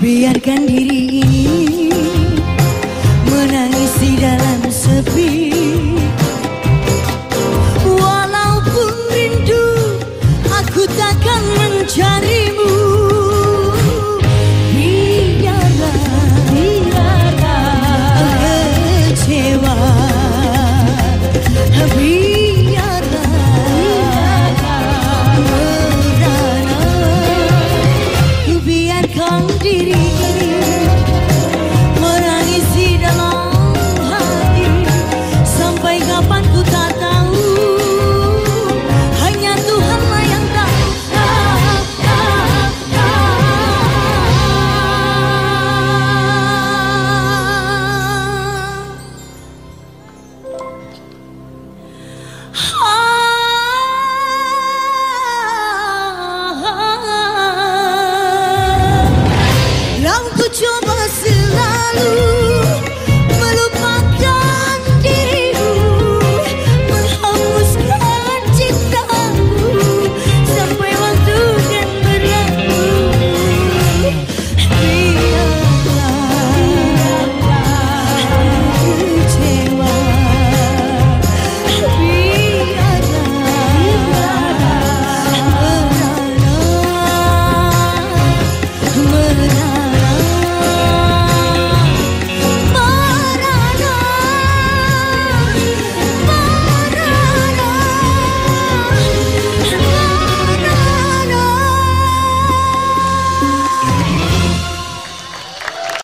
Biarkan diri ini menangisi dalam sepi. que tu